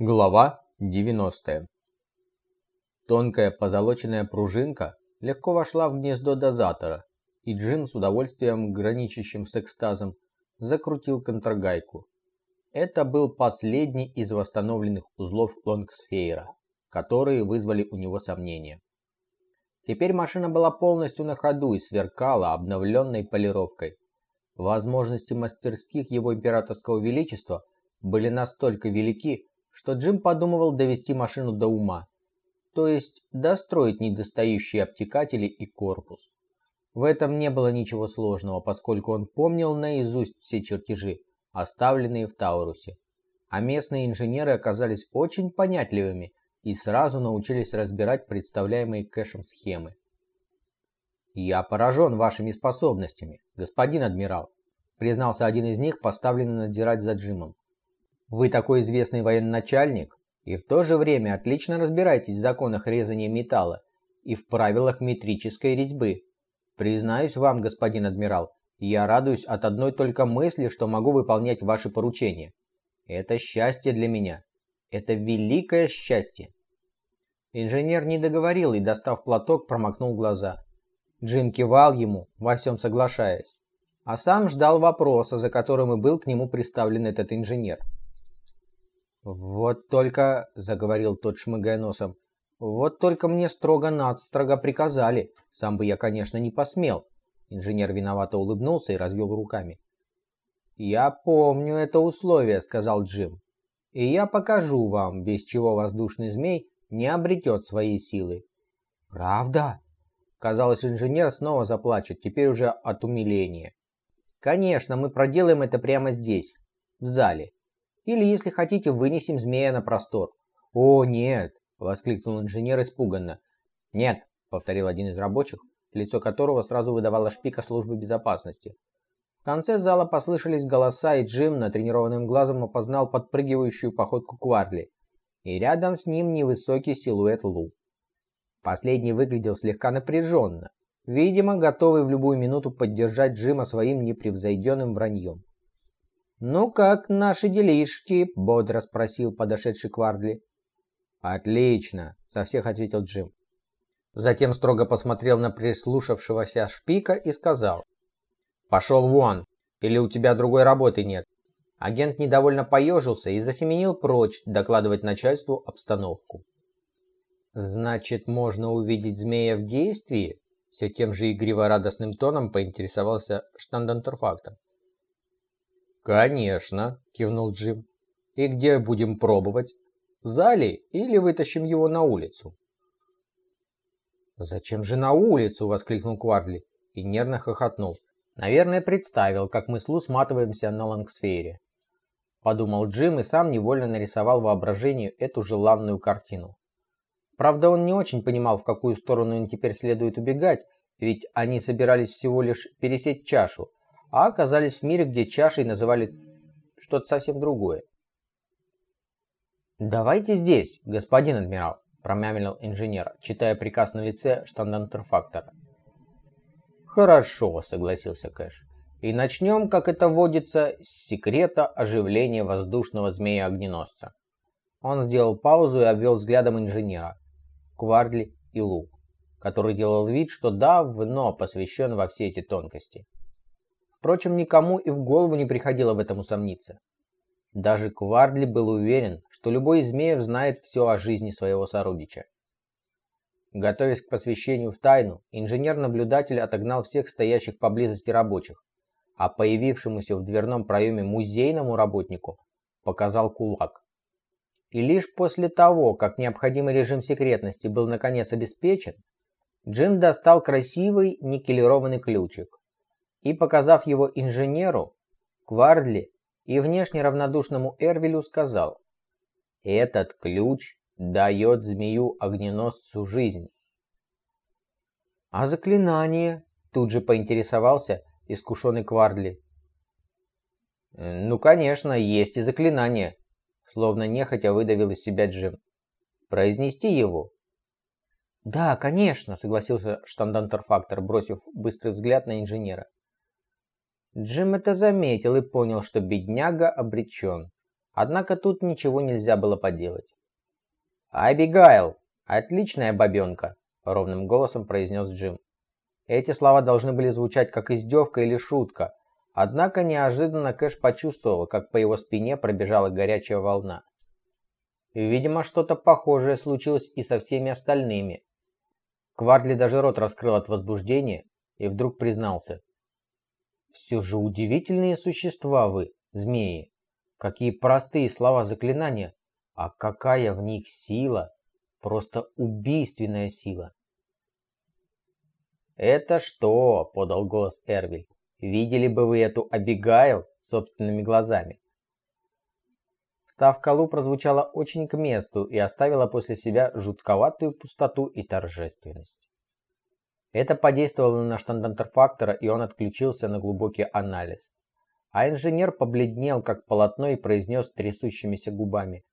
Глава 90. Тонкая позолоченная пружинка легко вошла в гнездо дозатора, и Джим с удовольствием, граничащим с экстазом, закрутил контргайку. Это был последний из восстановленных узлов лонгсфейра, которые вызвали у него сомнения. Теперь машина была полностью на ходу и сверкала обновленной полировкой. Возможности мастерских его императорского величества были настолько велики, что Джим подумывал довести машину до ума, то есть достроить недостающие обтекатели и корпус. В этом не было ничего сложного, поскольку он помнил наизусть все чертежи, оставленные в Таурусе. А местные инженеры оказались очень понятливыми и сразу научились разбирать представляемые кэшем схемы. «Я поражен вашими способностями, господин адмирал», признался один из них, поставленный надзирать за Джимом. Вы такой известный военачальник, и в то же время отлично разбираетесь в законах резания металла и в правилах метрической резьбы. Признаюсь вам, господин адмирал, я радуюсь от одной только мысли, что могу выполнять ваши поручения. Это счастье для меня. Это великое счастье. Инженер не договорил и, достав платок, промокнул глаза. Джим кивал ему, во всем соглашаясь, а сам ждал вопроса, за которым и был к нему представлен этот инженер. «Вот только», — заговорил тот, шмыгая носом, «вот только мне строго-надстрого приказали. Сам бы я, конечно, не посмел». Инженер виновато улыбнулся и развел руками. «Я помню это условие», — сказал Джим. «И я покажу вам, без чего воздушный змей не обретет свои силы». «Правда?» Казалось, инженер снова заплачет, теперь уже от умиления. «Конечно, мы проделаем это прямо здесь, в зале. Или, если хотите, вынесем змея на простор. О, нет, воскликнул инженер испуганно. Нет, повторил один из рабочих, лицо которого сразу выдавало шпика службы безопасности. В конце зала послышались голоса, и Джим натренированным глазом опознал подпрыгивающую походку Кварли. И рядом с ним невысокий силуэт Лу. Последний выглядел слегка напряженно, видимо, готовый в любую минуту поддержать Джима своим непревзойденным враньем. «Ну как наши делишки?» – бодро спросил подошедший Квардли. «Отлично!» – со всех ответил Джим. Затем строго посмотрел на прислушавшегося шпика и сказал. «Пошел вон! Или у тебя другой работы нет?» Агент недовольно поежился и засеменил прочь докладывать начальству обстановку. «Значит, можно увидеть змея в действии?» Все тем же игриво-радостным тоном поинтересовался штандантерфактор. «Конечно», – кивнул Джим. «И где будем пробовать? В зале или вытащим его на улицу?» «Зачем же на улицу?» – воскликнул Квардли и нервно хохотнул. «Наверное, представил, как мы с Лу сматываемся на лангсфере». Подумал Джим и сам невольно нарисовал воображению эту желанную картину. Правда, он не очень понимал, в какую сторону им теперь следует убегать, ведь они собирались всего лишь пересечь чашу, а оказались в мире, где чашей называли что-то совсем другое. «Давайте здесь, господин адмирал», – промямлил инженер, читая приказ на лице штандантерфактора. «Хорошо», – согласился Кэш. «И начнем, как это водится, с секрета оживления воздушного змея-огненосца». Он сделал паузу и обвел взглядом инженера, Квардли и Лу, который делал вид, что давно посвящен во все эти тонкости. Впрочем, никому и в голову не приходило в этом усомниться. Даже Квардли был уверен, что любой из змеев знает все о жизни своего сородича. Готовясь к посвящению в тайну, инженер-наблюдатель отогнал всех стоящих поблизости рабочих, а появившемуся в дверном проеме музейному работнику показал кулак. И лишь после того, как необходимый режим секретности был наконец обеспечен, Джим достал красивый никелированный ключик и, показав его инженеру, Квардли и внешне равнодушному Эрвелю сказал «Этот ключ дает змею-огненосцу жизнь». «А заклинание?» – тут же поинтересовался искушенный Квардли. «Ну, конечно, есть и заклинание», – словно нехотя выдавил из себя Джим. «Произнести его?» «Да, конечно», – согласился штандантерфактор, бросив быстрый взгляд на инженера. Джим это заметил и понял, что бедняга обречен. Однако тут ничего нельзя было поделать. «Абигайл! Отличная бабенка!» – ровным голосом произнес Джим. Эти слова должны были звучать как издевка или шутка, однако неожиданно Кэш почувствовал, как по его спине пробежала горячая волна. Видимо, что-то похожее случилось и со всеми остальными. Квардли даже рот раскрыл от возбуждения и вдруг признался. «Все же удивительные существа вы, змеи! Какие простые слова заклинания, а какая в них сила! Просто убийственная сила!» «Это что?» – подал голос Эрвиль. «Видели бы вы эту Абигайл собственными глазами?» Ставка Лу прозвучала очень к месту и оставила после себя жутковатую пустоту и торжественность. Это подействовало на штандантерфактора, и он отключился на глубокий анализ. А инженер побледнел, как полотно, и произнес трясущимися губами.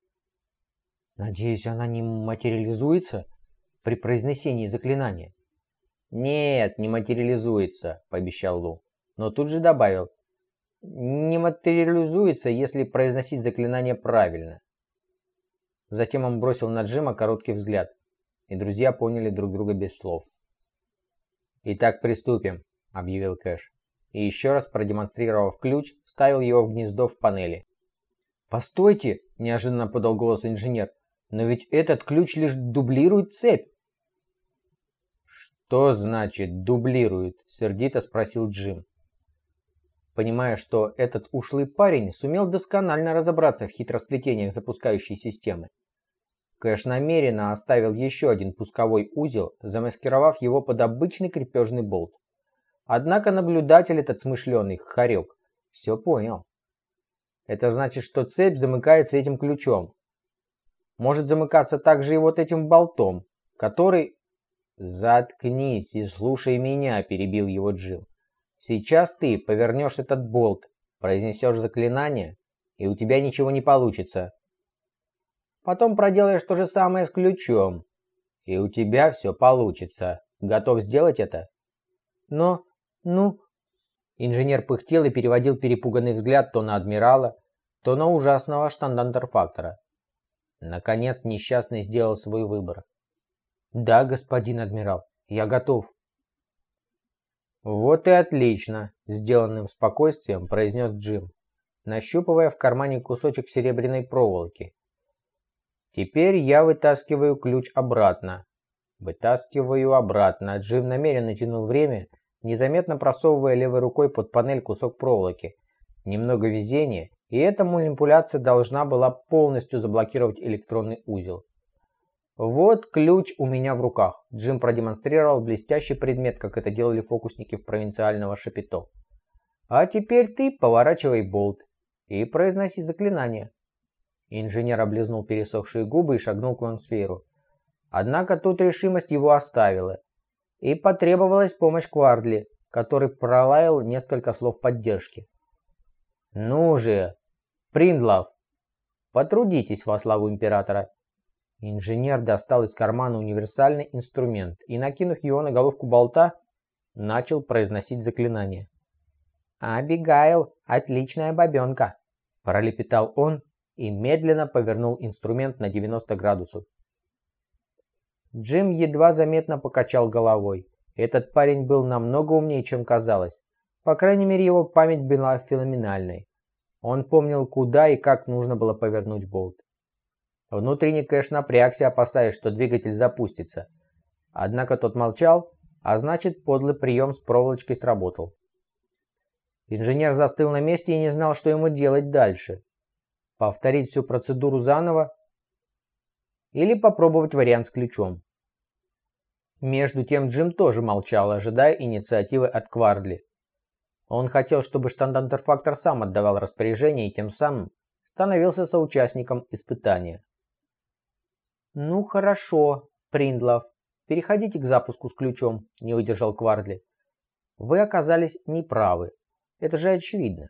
«Надеюсь, она не материализуется при произнесении заклинания?» «Нет, не материализуется», – пообещал Лу. Но тут же добавил не материализуется, если произносить заклинание правильно. Затем он бросил на Джима короткий взгляд, и друзья поняли друг друга без слов. «Итак, приступим», — объявил Кэш, и еще раз продемонстрировав ключ, вставил его в гнездо в панели. «Постойте!» – неожиданно подал голос инженер. «Но ведь этот ключ лишь дублирует цепь!» «Что значит «дублирует»?» – сердито спросил Джим понимая, что этот ушлый парень сумел досконально разобраться в хитросплетениях запускающей системы. Кэш намеренно оставил еще один пусковой узел, замаскировав его под обычный крепежный болт. Однако наблюдатель этот смышленый хорек все понял. Это значит, что цепь замыкается этим ключом. Может замыкаться также и вот этим болтом, который... «Заткнись и слушай меня», – перебил его Джим. Сейчас ты повернешь этот болт, произнесешь заклинание, и у тебя ничего не получится. Потом проделаешь то же самое с ключом, и у тебя все получится. Готов сделать это? Но, ну... Инженер пыхтел и переводил перепуганный взгляд то на адмирала, то на ужасного штандантерфактора. Наконец несчастный сделал свой выбор. «Да, господин адмирал, я готов». «Вот и отлично!» – сделанным спокойствием произнес Джим, нащупывая в кармане кусочек серебряной проволоки. «Теперь я вытаскиваю ключ обратно». Вытаскиваю обратно. Джим намеренно тянул время, незаметно просовывая левой рукой под панель кусок проволоки. Немного везения, и эта манипуляция должна была полностью заблокировать электронный узел. «Вот ключ у меня в руках», – Джим продемонстрировал блестящий предмет, как это делали фокусники в провинциального шапито. «А теперь ты поворачивай болт и произноси заклинание». Инженер облизнул пересохшие губы и шагнул к лансферу. Однако тут решимость его оставила, и потребовалась помощь Квардли, который пролаял несколько слов поддержки. «Ну же, Приндлав, потрудитесь во славу императора Инженер достал из кармана универсальный инструмент и, накинув его на головку болта, начал произносить заклинание. «Абигайл, отличная бабенка!» – пролепетал он и медленно повернул инструмент на 90 градусов. Джим едва заметно покачал головой. Этот парень был намного умнее, чем казалось. По крайней мере, его память была феноменальной. Он помнил, куда и как нужно было повернуть болт. Внутренний кэш напрягся, опасаясь, что двигатель запустится. Однако тот молчал, а значит подлый прием с проволочкой сработал. Инженер застыл на месте и не знал, что ему делать дальше. Повторить всю процедуру заново или попробовать вариант с ключом. Между тем Джим тоже молчал, ожидая инициативы от Квардли. Он хотел, чтобы штандантерфактор сам отдавал распоряжение и тем самым становился соучастником испытания. «Ну хорошо, Приндлов, переходите к запуску с ключом», – не выдержал Квардли. «Вы оказались неправы. Это же очевидно».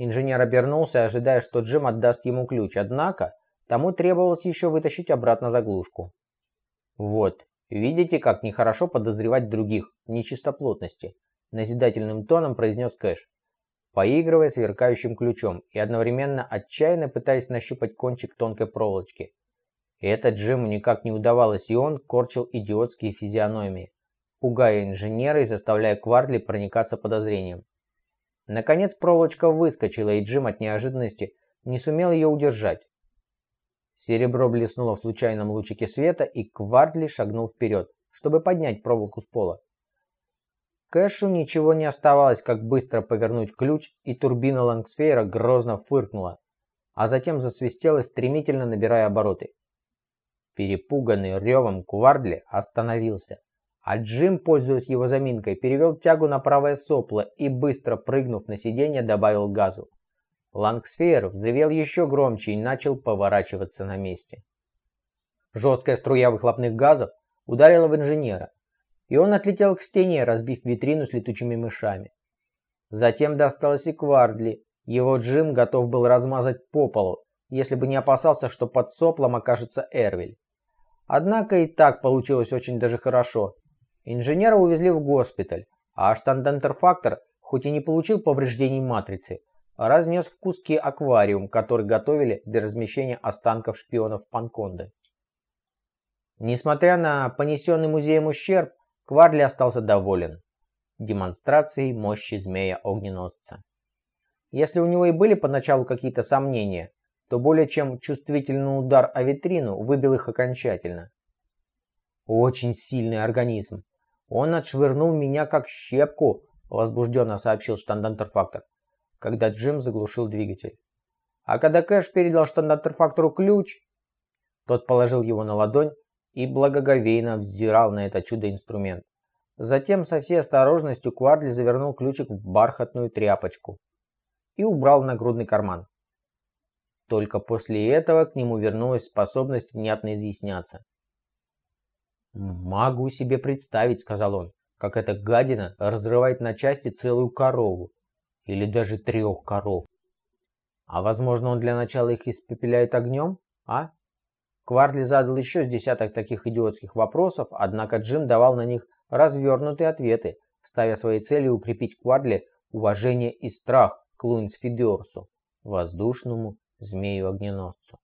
Инженер обернулся, ожидая, что Джим отдаст ему ключ, однако тому требовалось еще вытащить обратно заглушку. «Вот, видите, как нехорошо подозревать других в нечистоплотности», – назидательным тоном произнес Кэш. поигрывая сверкающим ключом и одновременно отчаянно пытаясь нащупать кончик тонкой проволочки. И это Джиму никак не удавалось, и он корчил идиотские физиономии, пугая инженера и заставляя Квардли проникаться подозрением. Наконец проволочка выскочила, и Джим от неожиданности не сумел ее удержать. Серебро блеснуло в случайном лучике света, и Квардли шагнул вперед, чтобы поднять проволоку с пола. Кэшу ничего не оставалось, как быстро повернуть ключ, и турбина Лангсфейра грозно фыркнула, а затем засвистела, стремительно набирая обороты. Перепуганный ревом Квардли остановился, а Джим, пользуясь его заминкой, перевел тягу на правое сопло и, быстро прыгнув на сиденье, добавил газу. Лангсфейр взревел еще громче и начал поворачиваться на месте. Жесткая струя выхлопных газов ударила в инженера, и он отлетел к стене, разбив витрину с летучими мышами. Затем досталось и Квардли. Его Джим готов был размазать по полу, если бы не опасался, что под соплом окажется Эрвиль. Однако и так получилось очень даже хорошо. Инженера увезли в госпиталь, а штандантерфактор, хоть и не получил повреждений матрицы, разнес в куски аквариум, который готовили для размещения останков шпионов Панконды. Несмотря на понесенный музеем ущерб, Кварли остался доволен демонстрацией мощи змея-огненосца. Если у него и были поначалу какие-то сомнения, то более чем чувствительный удар о витрину выбил их окончательно. «Очень сильный организм. Он отшвырнул меня как щепку», – возбужденно сообщил штандантерфактор, когда Джим заглушил двигатель. А когда Кэш передал штандантерфактору ключ, тот положил его на ладонь и благоговейно взирал на это чудо-инструмент. Затем со всей осторожностью Квардли завернул ключик в бархатную тряпочку и убрал в нагрудный карман. Только после этого к нему вернулась способность внятно изъясняться. «Могу себе представить», — сказал он, — «как эта гадина разрывает на части целую корову. Или даже трех коров. А возможно, он для начала их испепеляет огнем, а?» Кварли задал еще с десяток таких идиотских вопросов, однако Джим давал на них развернутые ответы, ставя своей целью укрепить Кварли уважение и страх к Луинсфидерсу, воздушному змею-огненосцу.